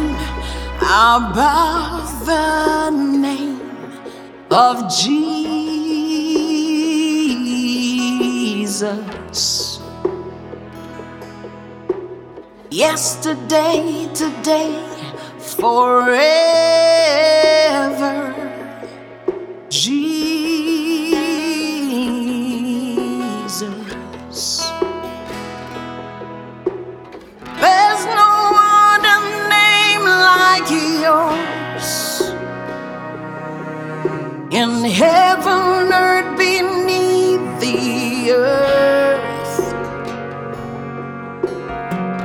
name above the name of Jesus. Yesterday, today, forever. Jesus. In heaven, earth, beneath the earth.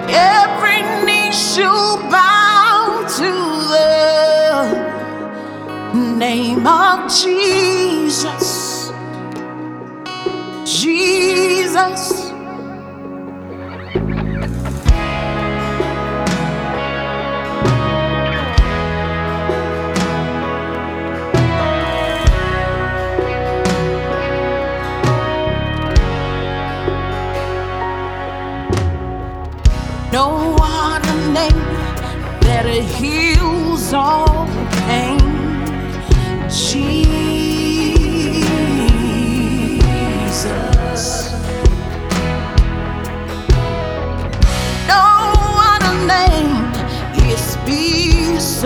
Every knee shall bow to the name of Jesus. Jesus. No other name that heals all pain. Jesus. No other name is peace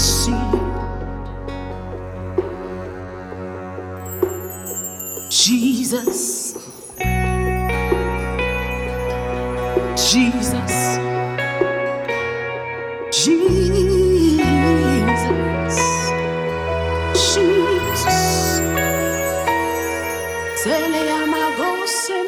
see. Jesus, Jesus, Jesus, Jesus. Se le llama goce.